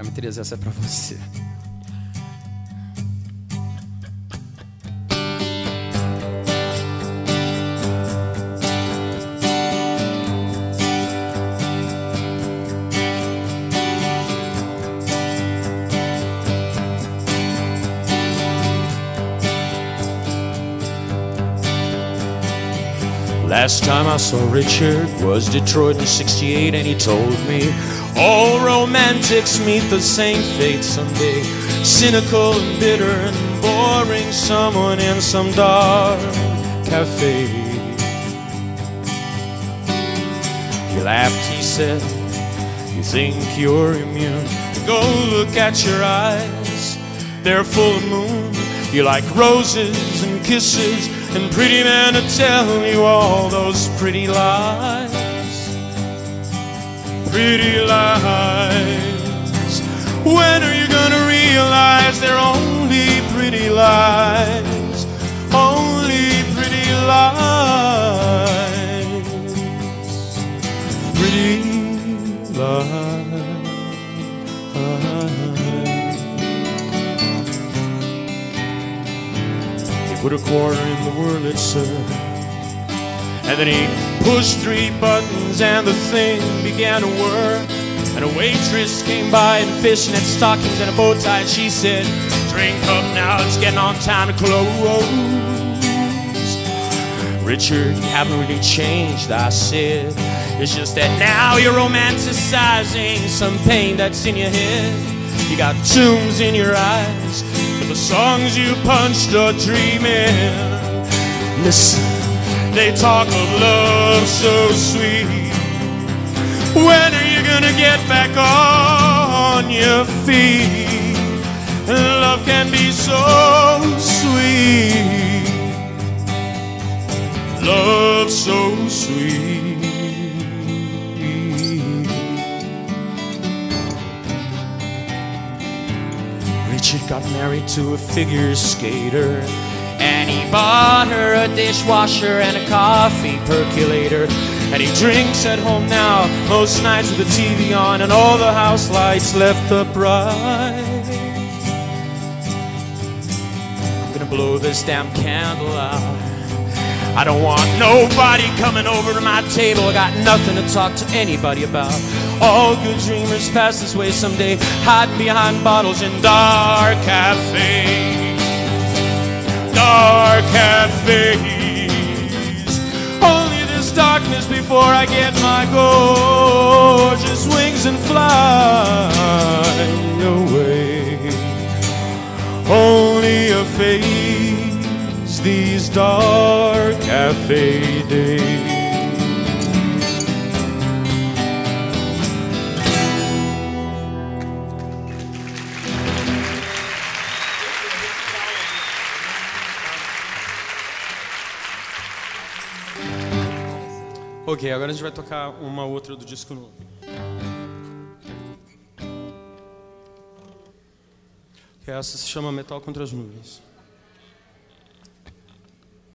Cam3, essa é para você. Last time I saw Richard was Detroit in 68 and he told me all romantics meet the same fate someday. Cynical and bitter and boring someone in some dark cafe. He laughed, he said, You think you're immune? Go look at your eyes, they're full of moon. You like roses and kisses and pretty men to tell you all those pretty lies. Pretty lies. When are you gonna realize they're only pretty lies? Only pretty lies. Pretty lies. Put a quarter in the wurlitzer. sir. And then he pushed three buttons and the thing began to whir. And a waitress came by in fishnet stockings and a bow tie. She said, Drink up now, it's getting on time to close. Richard, you haven't really changed, I said. It's just that now you're romanticizing some pain that's in your head. You got tombs in your eyes the songs you punched are dreaming. Listen, they talk of love so sweet. When are you gonna get back on your feet? Love can be so sweet. Love so sweet. Richard got married to a figure skater. And he bought her a dishwasher and a coffee percolator. And he drinks at home now, most nights with the TV on and all the house lights left up bright. I'm gonna blow this damn candle out. I don't want nobody coming over to my table. I got nothing to talk to anybody about. All good dreamers pass this way someday, hide behind bottles in dark cafes. Dark cafes. Only this darkness before I get my gorgeous wings and fly away. Only a phase these dark cafe days. Ok, agora a gente vai tocar uma outra do disco novo. Essa se chama Metal contra as Nuvens.